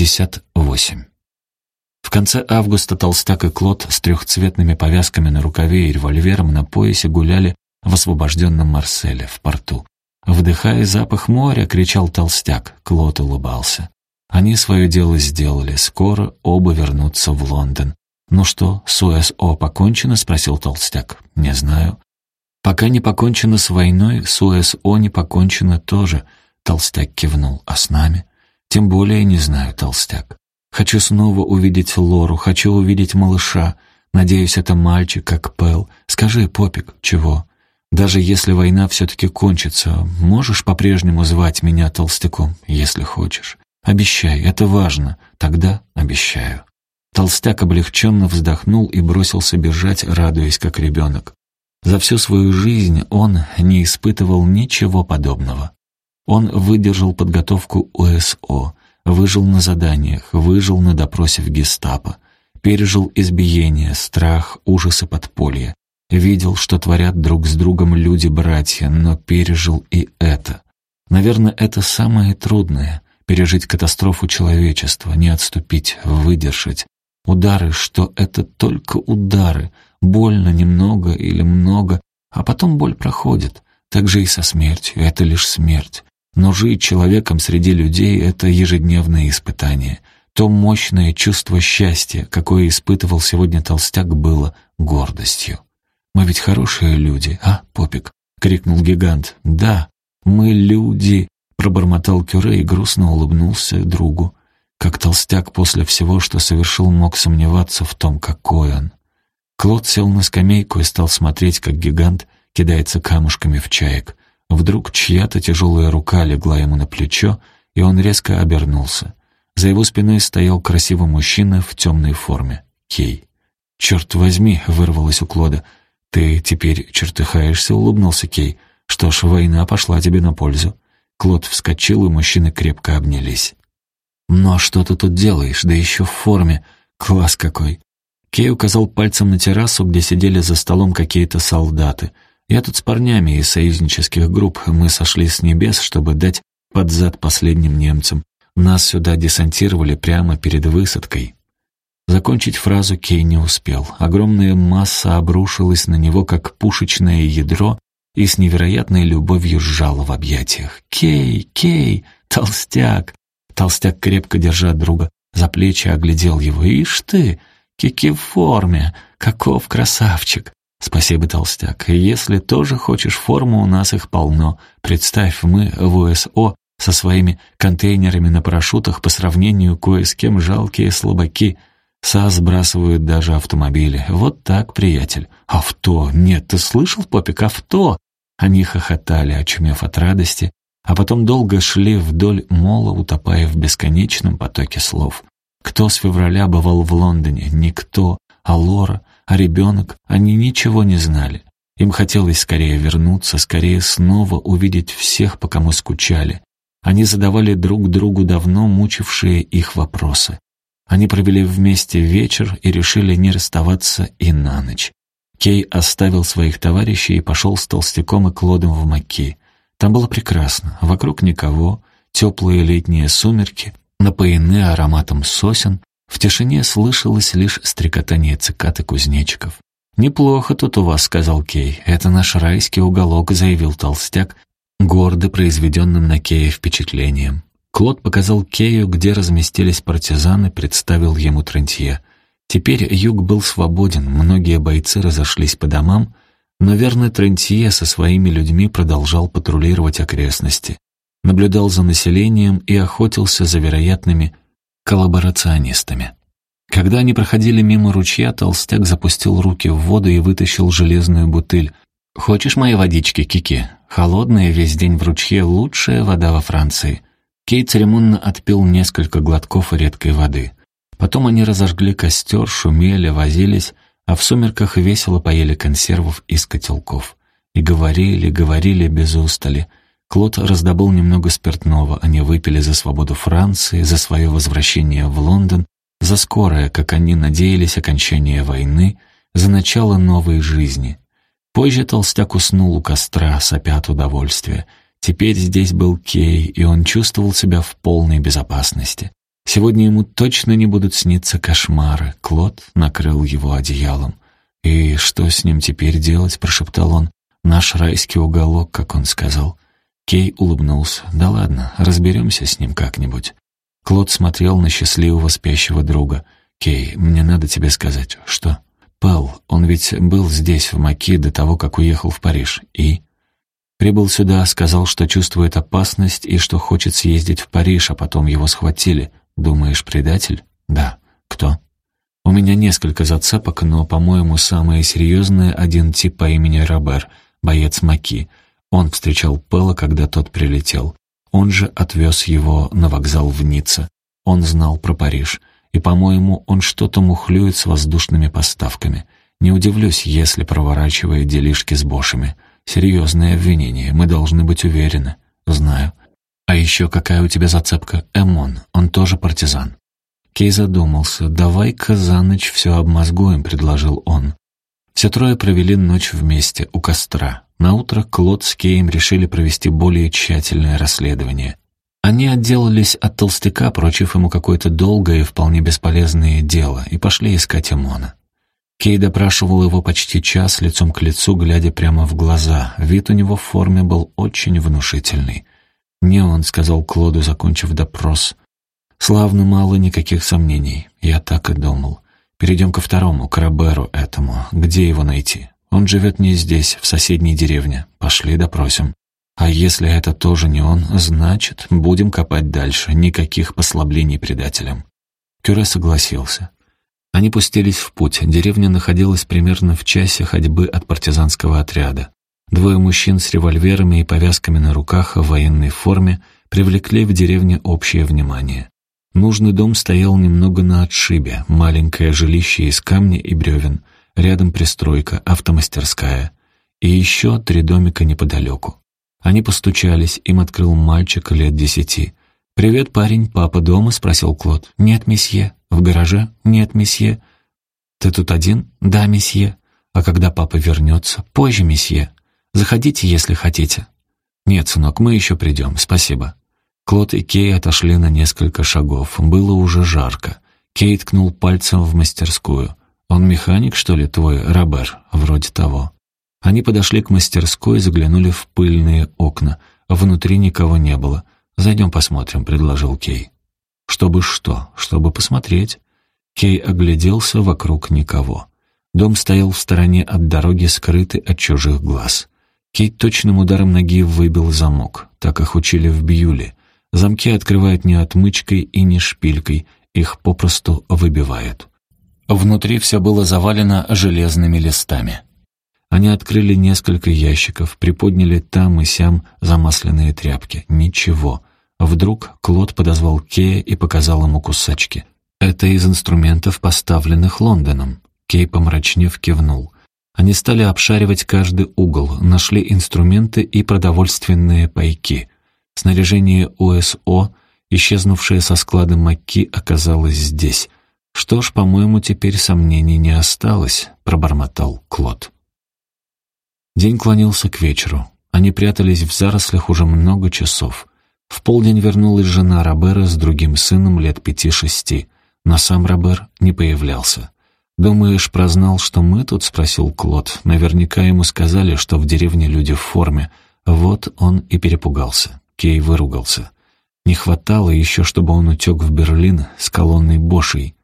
58. В конце августа толстяк и Клод с трехцветными повязками на рукаве и револьвером на поясе гуляли в освобожденном Марселе, в порту. Вдыхая запах моря, кричал толстяк, Клод улыбался. Они свое дело сделали, скоро оба вернутся в Лондон. «Ну что, с УСО покончено?» — спросил толстяк. «Не знаю». «Пока не покончено с войной, с УСО не покончено тоже», — толстяк кивнул. «А с нами?» «Тем более не знаю, толстяк. Хочу снова увидеть Лору, хочу увидеть малыша. Надеюсь, это мальчик, как Пэл. Скажи, Попик, чего? Даже если война все-таки кончится, можешь по-прежнему звать меня толстяком, если хочешь. Обещай, это важно. Тогда обещаю». Толстяк облегченно вздохнул и бросился бежать, радуясь как ребенок. За всю свою жизнь он не испытывал ничего подобного. Он выдержал подготовку ОСО, выжил на заданиях, выжил на допросе в гестапо, пережил избиение, страх, ужасы подполья, видел, что творят друг с другом люди-братья, но пережил и это. Наверное, это самое трудное — пережить катастрофу человечества, не отступить, выдержать, Удары, что это только удары, больно немного или много, а потом боль проходит. Так же и со смертью, это лишь смерть. Но жить человеком среди людей — это ежедневное испытание. То мощное чувство счастья, какое испытывал сегодня толстяк, было гордостью. «Мы ведь хорошие люди, а, Попик?» — крикнул гигант. «Да, мы люди», — пробормотал Кюре и грустно улыбнулся другу. Как толстяк после всего, что совершил, мог сомневаться в том, какой он. Клод сел на скамейку и стал смотреть, как гигант кидается камушками в чаек. Вдруг чья-то тяжелая рука легла ему на плечо, и он резко обернулся. За его спиной стоял красивый мужчина в темной форме. Кей. «Черт возьми!» — вырвалось у Клода. «Ты теперь чертыхаешься?» — улыбнулся Кей. «Что ж, война пошла тебе на пользу». Клод вскочил, и мужчины крепко обнялись. «Ну а что ты тут делаешь? Да еще в форме. Класс какой!» Кей указал пальцем на террасу, где сидели за столом какие-то солдаты. «Я тут с парнями из союзнических групп. Мы сошли с небес, чтобы дать под зад последним немцам. Нас сюда десантировали прямо перед высадкой». Закончить фразу Кей не успел. Огромная масса обрушилась на него, как пушечное ядро, и с невероятной любовью сжала в объятиях. «Кей! Кей! Толстяк! Толстяк, крепко держа друга за плечи, оглядел его. «Ишь ты, кики в форме! Каков красавчик!» «Спасибо, толстяк. Если тоже хочешь форму, у нас их полно. Представь, мы в УСО со своими контейнерами на парашютах по сравнению кое с кем жалкие слабаки. СА сбрасывают даже автомобили. Вот так, приятель. Авто! Нет, ты слышал, Попик, авто!» Они хохотали, очумев от радости, а потом долго шли вдоль мола, утопая в бесконечном потоке слов. Кто с февраля бывал в Лондоне? Никто. А Лора? А ребенок? Они ничего не знали. Им хотелось скорее вернуться, скорее снова увидеть всех, по кому скучали. Они задавали друг другу давно мучившие их вопросы. Они провели вместе вечер и решили не расставаться и на ночь. Кей оставил своих товарищей и пошел с Толстяком и Клодом в Маки. Там было прекрасно, вокруг никого, теплые летние сумерки, напоены ароматом сосен, в тишине слышалось лишь стрекотание цикад и кузнечиков. «Неплохо тут у вас», — сказал Кей. «Это наш райский уголок», — заявил толстяк, гордо произведенным на Кея впечатлением. Клод показал Кею, где разместились партизаны, представил ему Трентье. Теперь юг был свободен, многие бойцы разошлись по домам, но верный Трентье со своими людьми продолжал патрулировать окрестности, наблюдал за населением и охотился за вероятными коллаборационистами. Когда они проходили мимо ручья, толстяк запустил руки в воду и вытащил железную бутыль. «Хочешь моей водички, Кики? Холодная весь день в ручье, лучшая вода во Франции». Кей церемонно отпил несколько глотков редкой воды. Потом они разожгли костер, шумели, возились, а в сумерках весело поели консервов из котелков. И говорили, говорили без устали. Клод раздобыл немного спиртного, они выпили за свободу Франции, за свое возвращение в Лондон, за скорое, как они надеялись, окончание войны, за начало новой жизни. Позже толстяк уснул у костра, сопя от удовольствия. Теперь здесь был Кей, и он чувствовал себя в полной безопасности. Сегодня ему точно не будут сниться кошмары. Клод накрыл его одеялом. «И что с ним теперь делать?» — прошептал он. «Наш райский уголок», как он сказал. Кей улыбнулся. «Да ладно, разберемся с ним как-нибудь». Клод смотрел на счастливого спящего друга. «Кей, мне надо тебе сказать». «Что?» «Пэл, он ведь был здесь, в Маки, до того, как уехал в Париж. И?» «Прибыл сюда, сказал, что чувствует опасность и что хочет съездить в Париж, а потом его схватили. Думаешь, предатель?» «Да». «Кто?» «У меня несколько зацепок, но, по-моему, самое серьезное — один тип по имени Робер, боец Маки. Он встречал Пэла, когда тот прилетел. Он же отвез его на вокзал в Ницце. Он знал про Париж. И, по-моему, он что-то мухлюет с воздушными поставками. Не удивлюсь, если проворачивает делишки с Бошами. Серьезное обвинение, мы должны быть уверены. Знаю. А еще какая у тебя зацепка? Эмон, он тоже партизан. Кей задумался. «Давай-ка за ночь все обмозгуем», — предложил он. Все трое провели ночь вместе, у костра. Наутро Клод с Кеем решили провести более тщательное расследование. Они отделались от толстяка, поручив ему какое-то долгое и вполне бесполезное дело, и пошли искать Эмона. Кей допрашивал его почти час, лицом к лицу, глядя прямо в глаза. Вид у него в форме был очень внушительный. «Не он», — сказал Клоду, закончив допрос. «Славно мало никаких сомнений. Я так и думал. Перейдем ко второму, к Роберу этому. Где его найти? Он живет не здесь, в соседней деревне. Пошли допросим. А если это тоже не он, значит, будем копать дальше. Никаких послаблений предателям». Кюре согласился. Они пустились в путь. Деревня находилась примерно в часе ходьбы от партизанского отряда. Двое мужчин с револьверами и повязками на руках в военной форме привлекли в деревне общее внимание. Нужный дом стоял немного на отшибе, маленькое жилище из камня и бревен, рядом пристройка, автомастерская, и еще три домика неподалеку. Они постучались, им открыл мальчик лет десяти. «Привет, парень, папа дома?» — спросил Клод. «Нет, месье». «В гараже?» «Нет, месье». «Ты тут один?» «Да, месье». «А когда папа вернется?» «Позже, месье». «Заходите, если хотите». «Нет, сынок, мы еще придем, спасибо». Клод и Кей отошли на несколько шагов. Было уже жарко. Кей ткнул пальцем в мастерскую. «Он механик, что ли, твой, Робер?» «Вроде того». Они подошли к мастерской и заглянули в пыльные окна. Внутри никого не было. «Зайдем посмотрим», — предложил Кей. «Чтобы что? Чтобы посмотреть». Кей огляделся, вокруг никого. Дом стоял в стороне от дороги, скрытый от чужих глаз. Кей точным ударом ноги выбил замок. Так их учили в Бьюле. Замки открывают не отмычкой и не шпилькой, их попросту выбивают. Внутри все было завалено железными листами. Они открыли несколько ящиков, приподняли там и сям замасленные тряпки. Ничего. Вдруг Клод подозвал Кея и показал ему кусачки. «Это из инструментов, поставленных Лондоном». Кей, помрачнев, кивнул. Они стали обшаривать каждый угол, нашли инструменты и продовольственные пайки. Снаряжение УСО, исчезнувшее со склада Макки, оказалось здесь. «Что ж, по-моему, теперь сомнений не осталось», — пробормотал Клод. День клонился к вечеру. Они прятались в зарослях уже много часов. В полдень вернулась жена Робера с другим сыном лет пяти-шести, но сам Робер не появлялся. «Думаешь, прознал, что мы тут?» — спросил Клод. Наверняка ему сказали, что в деревне люди в форме. Вот он и перепугался. Кей выругался. Не хватало еще, чтобы он утек в Берлин с колонной Бошей.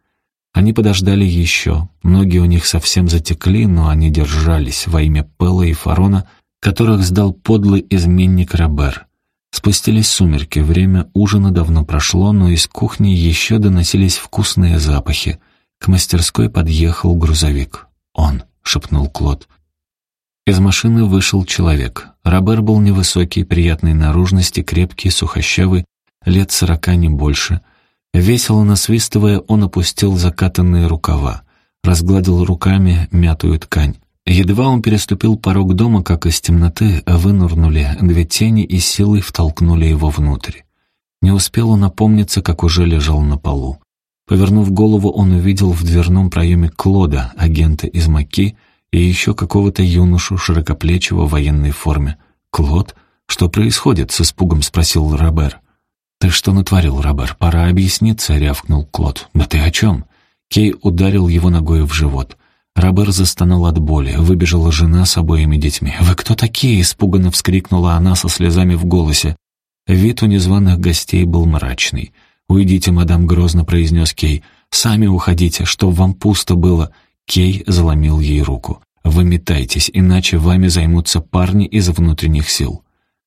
Они подождали еще. Ноги у них совсем затекли, но они держались во имя Пэла и Фарона, которых сдал подлый изменник Робер. Спустились сумерки, время ужина давно прошло, но из кухни еще доносились вкусные запахи. К мастерской подъехал грузовик. «Он», — шепнул Клод. Из машины вышел человек. Робер был невысокий, приятной наружности, крепкий, сухощавый, лет сорока не больше — Весело насвистывая, он опустил закатанные рукава, разгладил руками мятую ткань. Едва он переступил порог дома, как из темноты вынурнули две тени и силой втолкнули его внутрь. Не успел он опомниться, как уже лежал на полу. Повернув голову, он увидел в дверном проеме Клода, агента из Маки, и еще какого-то юношу, широкоплечего в военной форме. «Клод? Что происходит?» — с испугом спросил Робер. «Ты что натворил, Робер? Пора объясниться», — рявкнул Клод. «Да ты о чем?» Кей ударил его ногой в живот. Робер застонал от боли. Выбежала жена с обоими детьми. «Вы кто такие?» — испуганно вскрикнула она со слезами в голосе. Вид у незваных гостей был мрачный. «Уйдите, мадам», — грозно произнес Кей. «Сами уходите, чтоб вам пусто было». Кей заломил ей руку. «Вы метайтесь, иначе вами займутся парни из внутренних сил».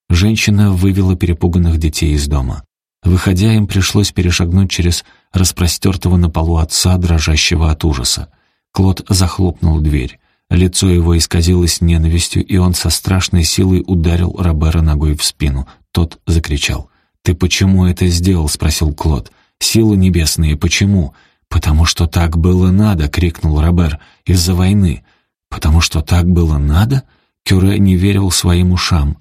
Женщина вывела перепуганных детей из дома. Выходя, им пришлось перешагнуть через распростертого на полу отца, дрожащего от ужаса. Клод захлопнул дверь. Лицо его исказилось ненавистью, и он со страшной силой ударил Робера ногой в спину. Тот закричал. «Ты почему это сделал?» — спросил Клод. «Силы небесные, почему?» «Потому что так было надо!» — крикнул Робер. «Из-за войны!» «Потому что так было надо?» Кюре не верил своим ушам.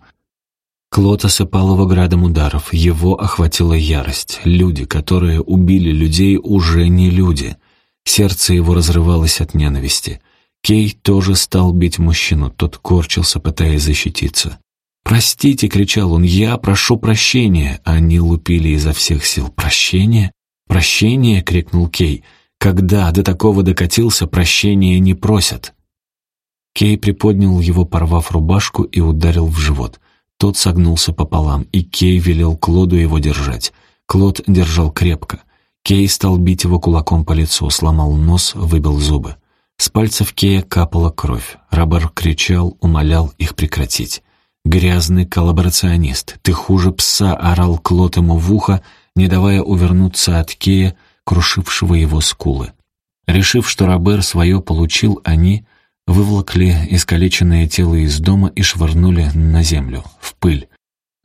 Клод осыпал его градом ударов. Его охватила ярость. Люди, которые убили людей, уже не люди. Сердце его разрывалось от ненависти. Кей тоже стал бить мужчину. Тот корчился, пытаясь защититься. «Простите!» — кричал он. «Я прошу прощения!» Они лупили изо всех сил. «Прощение? Прощение!» — крикнул Кей. «Когда до такого докатился, прощения не просят!» Кей приподнял его, порвав рубашку, и ударил в живот. Тот согнулся пополам, и Кей велел Клоду его держать. Клод держал крепко. Кей стал бить его кулаком по лицу, сломал нос, выбил зубы. С пальцев Кея капала кровь. Рабер кричал, умолял их прекратить. «Грязный коллаборационист, ты хуже пса!» — орал Клод ему в ухо, не давая увернуться от Кея, крушившего его скулы. Решив, что Робер свое получил, они выволокли искалеченное тело из дома и швырнули на землю, в пыль.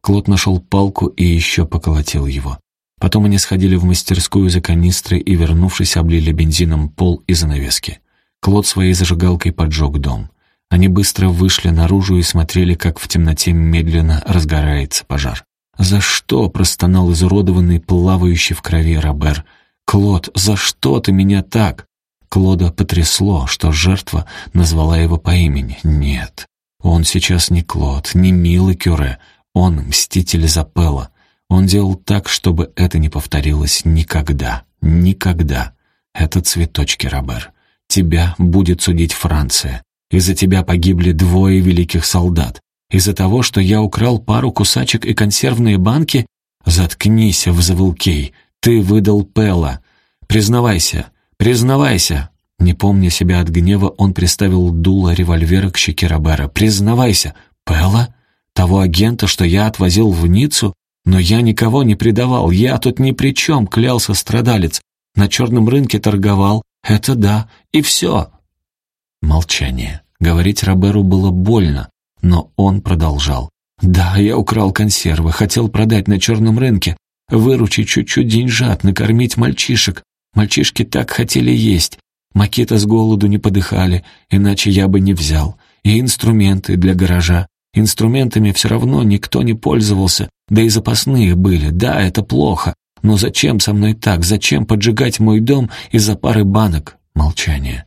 Клод нашел палку и еще поколотил его. Потом они сходили в мастерскую за канистры и, вернувшись, облили бензином пол и занавески. Клод своей зажигалкой поджег дом. Они быстро вышли наружу и смотрели, как в темноте медленно разгорается пожар. «За что?» — простонал изуродованный, плавающий в крови Робер. «Клод, за что ты меня так?» Клода потрясло, что жертва назвала его по имени. Нет, он сейчас не Клод, не милый Кюре, он мститель Запела. Он делал так, чтобы это не повторилось никогда, никогда. Это цветочки, Робер. Тебя будет судить Франция. Из-за тебя погибли двое великих солдат. Из-за того, что я украл пару кусачек и консервные банки? Заткнись, взвыл Кей. Ты выдал Пела. Признавайся, «Признавайся!» Не помня себя от гнева, он приставил дуло револьвера к щеке Робера. «Признавайся! Пелла? Того агента, что я отвозил в Ниццу? Но я никого не предавал, я тут ни при чем, клялся страдалец. На черном рынке торговал, это да, и все!» Молчание. Говорить Роберу было больно, но он продолжал. «Да, я украл консервы, хотел продать на черном рынке, выручить чуть-чуть деньжат, накормить мальчишек. Мальчишки так хотели есть. Макета с голоду не подыхали, иначе я бы не взял. И инструменты для гаража. Инструментами все равно никто не пользовался, да и запасные были. Да, это плохо. Но зачем со мной так? Зачем поджигать мой дом из-за пары банок? Молчание.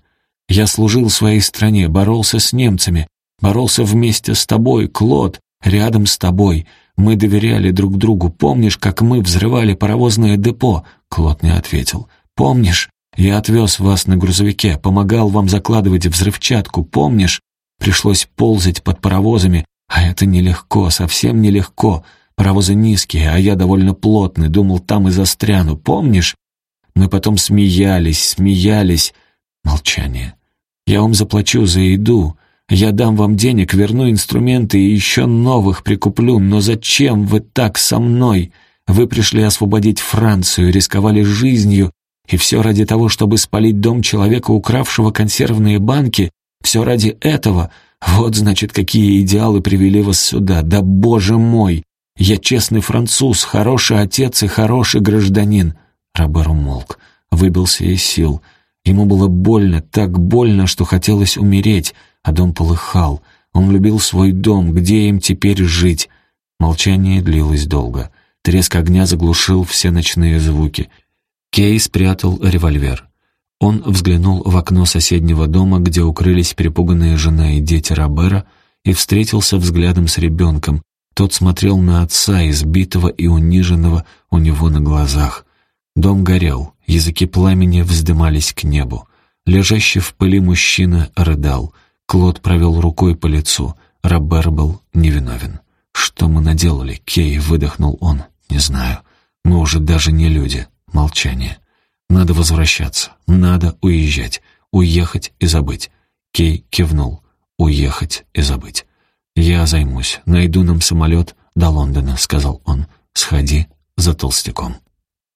Я служил своей стране, боролся с немцами, боролся вместе с тобой, Клод, рядом с тобой. Мы доверяли друг другу. Помнишь, как мы взрывали паровозное депо? Клод не ответил. Помнишь, я отвез вас на грузовике, помогал вам закладывать взрывчатку, помнишь? Пришлось ползать под паровозами, а это нелегко, совсем нелегко. Паровозы низкие, а я довольно плотный, думал, там и застряну, помнишь? Мы потом смеялись, смеялись. Молчание. Я вам заплачу за еду. Я дам вам денег, верну инструменты и еще новых прикуплю, но зачем вы так со мной? Вы пришли освободить Францию, рисковали жизнью, и все ради того, чтобы спалить дом человека, укравшего консервные банки? Все ради этого? Вот, значит, какие идеалы привели вас сюда. Да, боже мой! Я честный француз, хороший отец и хороший гражданин. Робер умолк, выбился из сил. Ему было больно, так больно, что хотелось умереть, а дом полыхал. Он любил свой дом, где им теперь жить? Молчание длилось долго. Треск огня заглушил все ночные звуки — Кей спрятал револьвер. Он взглянул в окно соседнего дома, где укрылись перепуганные жена и дети Робера, и встретился взглядом с ребенком, Тот смотрел на отца, избитого и униженного у него на глазах. Дом горел, языки пламени вздымались к небу. Лежащий в пыли мужчина рыдал. Клод провел рукой по лицу. Робер был невиновен. «Что мы наделали?» — Кей выдохнул он. «Не знаю. Мы уже даже не люди». Молчание. «Надо возвращаться. Надо уезжать. Уехать и забыть». Кей кивнул. «Уехать и забыть». «Я займусь. Найду нам самолет до Лондона», — сказал он. «Сходи за толстяком».